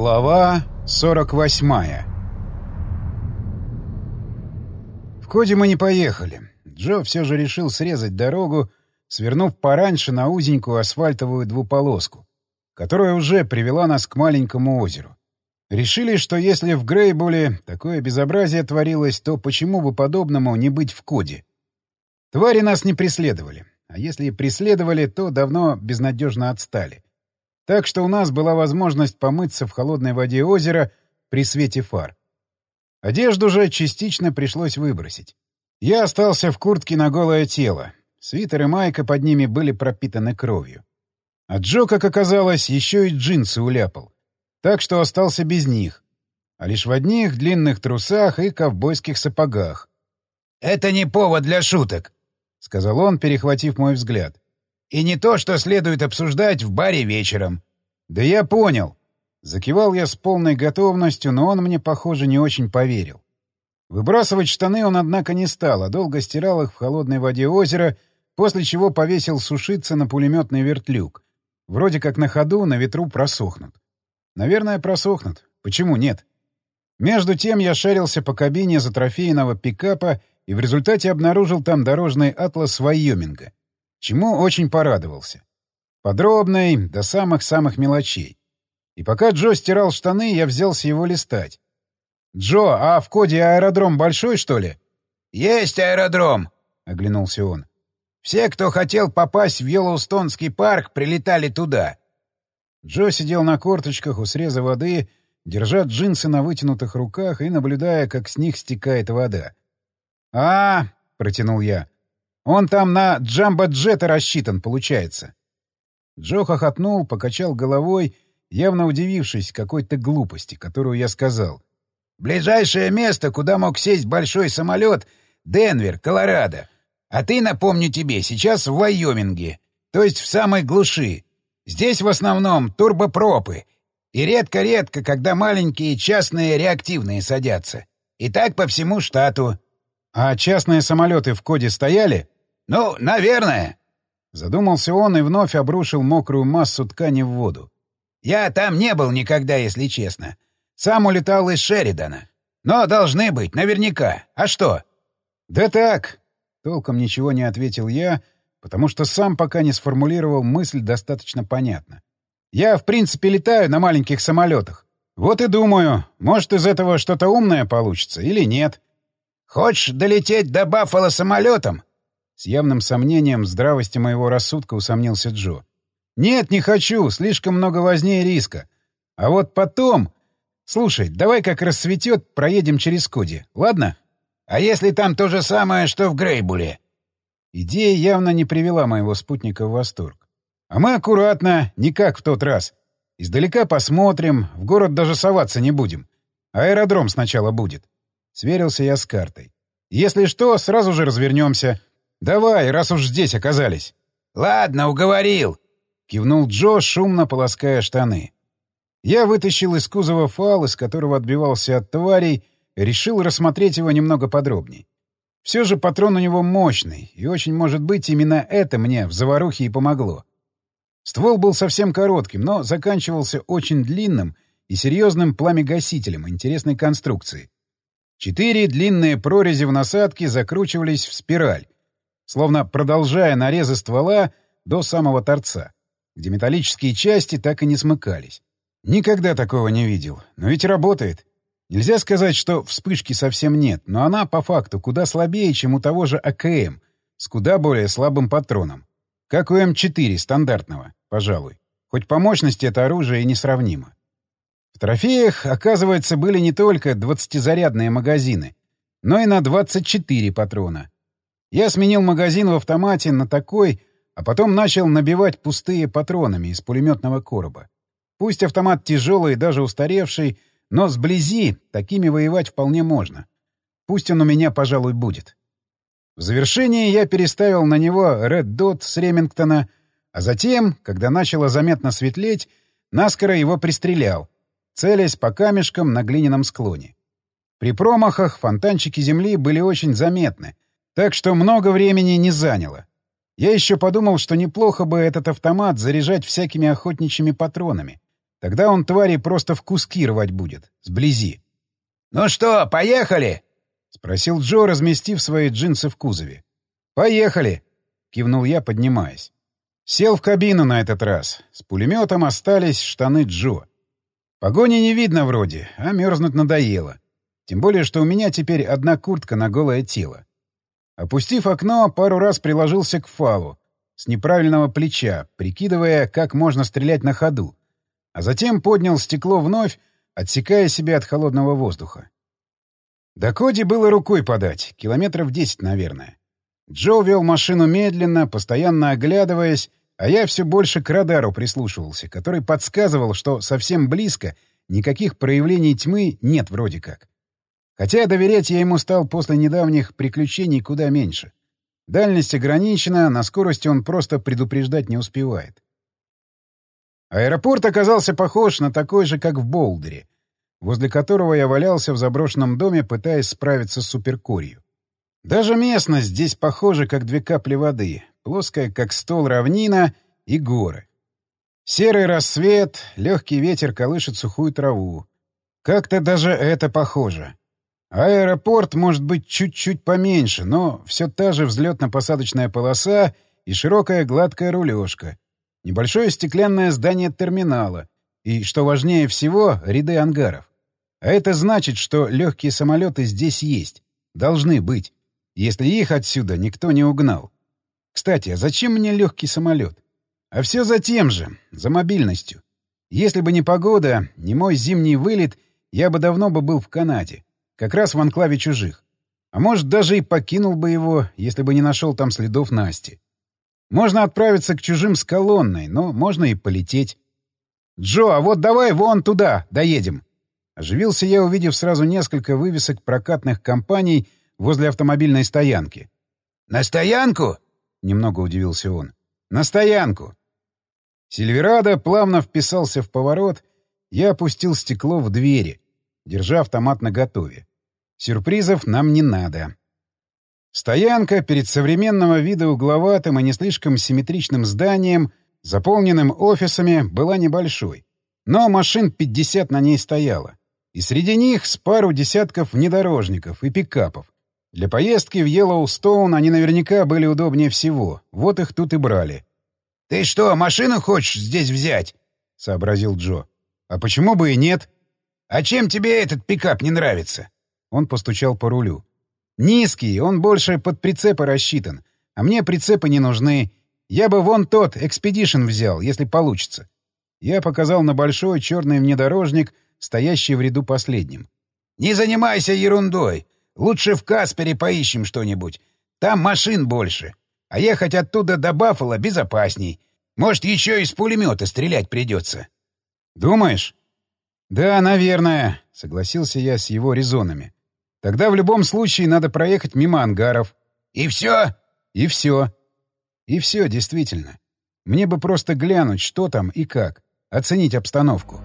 Глава 48 В Коде мы не поехали. Джо все же решил срезать дорогу, свернув пораньше на узенькую асфальтовую двуполоску, которая уже привела нас к маленькому озеру. Решили, что если в Грейбуле такое безобразие творилось, то почему бы подобному не быть в Коде? Твари нас не преследовали, а если и преследовали, то давно безнадежно отстали — так что у нас была возможность помыться в холодной воде озера при свете фар. Одежду же частично пришлось выбросить. Я остался в куртке на голое тело. Свитер и майка под ними были пропитаны кровью. А Джо, как оказалось, еще и джинсы уляпал. Так что остался без них. А лишь в одних длинных трусах и ковбойских сапогах. «Это не повод для шуток», — сказал он, перехватив мой взгляд. И не то, что следует обсуждать в баре вечером. Да я понял. Закивал я с полной готовностью, но он мне, похоже, не очень поверил. Выбрасывать штаны он, однако, не стал, а долго стирал их в холодной воде озера, после чего повесил сушиться на пулеметный вертлюг. Вроде как на ходу, на ветру просохнут. Наверное, просохнут. Почему нет? Между тем я шарился по кабине за трофейного пикапа и в результате обнаружил там дорожный атлас Вайоминга — чему очень порадовался. Подробный, до самых-самых мелочей. И пока Джо стирал штаны, я взялся его листать. «Джо, а в коде аэродром большой, что ли?» «Есть аэродром», — оглянулся он. «Все, кто хотел попасть в Йеллоустонский парк, прилетали туда». Джо сидел на корточках у среза воды, держа джинсы на вытянутых руках и наблюдая, как с них стекает вода. «А, — протянул я, он там на джамбо-джета рассчитан, получается. Джо хохотнул, покачал головой, явно удивившись какой-то глупости, которую я сказал. «Ближайшее место, куда мог сесть большой самолет — Денвер, Колорадо. А ты, напомню тебе, сейчас в Вайоминге, то есть в самой глуши. Здесь в основном турбопропы. И редко-редко, когда маленькие частные реактивные садятся. И так по всему штату. А частные самолеты в коде стояли? Ну, наверное. Задумался он и вновь обрушил мокрую массу ткани в воду. Я там не был никогда, если честно. Сам улетал из Шеридана. Но должны быть, наверняка. А что? Да так. Толком ничего не ответил я, потому что сам пока не сформулировал мысль достаточно понятно. Я, в принципе, летаю на маленьких самолетах. Вот и думаю, может, из этого что-то умное получится или нет. Хочешь долететь до Баффала самолетом? С явным сомнением здравости моего рассудка усомнился Джо. «Нет, не хочу. Слишком много возни риска. А вот потом... Слушай, давай как рассветет, проедем через Коди, ладно? А если там то же самое, что в Грейбуле?» Идея явно не привела моего спутника в восторг. «А мы аккуратно, не как в тот раз. Издалека посмотрим, в город даже соваться не будем. Аэродром сначала будет. Сверился я с картой. «Если что, сразу же развернемся. Давай, раз уж здесь оказались». «Ладно, уговорил», — кивнул Джо, шумно полоская штаны. Я вытащил из кузова фал, из которого отбивался от тварей, решил рассмотреть его немного подробней. Все же патрон у него мощный, и очень может быть именно это мне в заварухе и помогло. Ствол был совсем коротким, но заканчивался очень длинным и серьезным пламегасителем интересной конструкции. Четыре длинные прорези в насадке закручивались в спираль, словно продолжая нарезы ствола до самого торца, где металлические части так и не смыкались. Никогда такого не видел. Но ведь работает. Нельзя сказать, что вспышки совсем нет, но она, по факту, куда слабее, чем у того же АКМ, с куда более слабым патроном. Как у М4 стандартного, пожалуй. Хоть по мощности это оружие и несравнимо. В трофеях, оказывается, были не только 20-зарядные магазины, но и на 24 патрона. Я сменил магазин в автомате на такой, а потом начал набивать пустые патронами из пулеметного короба. Пусть автомат тяжелый и даже устаревший, но сблизи такими воевать вполне можно. Пусть он у меня, пожалуй, будет. В завершение я переставил на него Red Dot с Ремингтона, а затем, когда начало заметно светлеть, наскоро его пристрелял, целясь по камешкам на глиняном склоне. При промахах фонтанчики земли были очень заметны, так что много времени не заняло. Я еще подумал, что неплохо бы этот автомат заряжать всякими охотничьими патронами. Тогда он твари просто в куски рвать будет, сблизи. «Ну что, поехали?» — спросил Джо, разместив свои джинсы в кузове. «Поехали!» — кивнул я, поднимаясь. Сел в кабину на этот раз. С пулеметом остались штаны Джо. Погони не видно вроде, а мерзнуть надоело. Тем более, что у меня теперь одна куртка на голое тело. Опустив окно, пару раз приложился к фалу с неправильного плеча, прикидывая, как можно стрелять на ходу, а затем поднял стекло вновь, отсекая себя от холодного воздуха. До Коди было рукой подать, километров десять, наверное. Джо вел машину медленно, постоянно оглядываясь, а я все больше к радару прислушивался, который подсказывал, что совсем близко никаких проявлений тьмы нет вроде как. Хотя доверять я ему стал после недавних приключений куда меньше. Дальность ограничена, на скорости он просто предупреждать не успевает. Аэропорт оказался похож на такой же, как в Болдере, возле которого я валялся в заброшенном доме, пытаясь справиться с суперкорью. Даже местность здесь похожа, как две капли воды, плоская, как стол равнина, и горы. Серый рассвет, легкий ветер колышет сухую траву. Как-то даже это похоже. Аэропорт может быть чуть-чуть поменьше, но все та же взлетно-посадочная полоса и широкая гладкая рулежка. Небольшое стеклянное здание терминала и, что важнее всего, ряды ангаров. А это значит, что легкие самолеты здесь есть, должны быть, если их отсюда никто не угнал. Кстати, а зачем мне легкий самолет? А все за тем же, за мобильностью. Если бы не погода, не мой зимний вылет, я бы давно бы был в Канаде. Как раз в анклаве чужих. А может, даже и покинул бы его, если бы не нашел там следов Насти. Можно отправиться к чужим с колонной, но можно и полететь. «Джо, а вот давай вон туда, доедем!» Оживился я, увидев сразу несколько вывесок прокатных компаний возле автомобильной стоянки. «На стоянку?» — немного удивился он. «На стоянку!» Сильверадо плавно вписался в поворот, я опустил стекло в двери, держа автомат наготове. Сюрпризов нам не надо. Стоянка перед современного вида угловатым и не слишком симметричным зданием, заполненным офисами, была небольшой. Но машин 50 на ней стояло. И среди них с пару десятков внедорожников и пикапов, для поездки в Йеллоустоун они наверняка были удобнее всего. Вот их тут и брали. «Ты что, машину хочешь здесь взять?» — сообразил Джо. «А почему бы и нет?» «А чем тебе этот пикап не нравится?» Он постучал по рулю. «Низкий, он больше под прицепы рассчитан. А мне прицепы не нужны. Я бы вон тот Экспедишн взял, если получится». Я показал на большой черный внедорожник, стоящий в ряду последним. «Не занимайся ерундой. Лучше в Каспере поищем что-нибудь. Там машин больше. А ехать оттуда до Баффала безопасней. Может, еще из пулемета стрелять придется. Думаешь? Да, наверное, согласился я с его резонами. Тогда в любом случае надо проехать мимо ангаров. И все? И все. И все, действительно. Мне бы просто глянуть, что там и как. Оценить обстановку.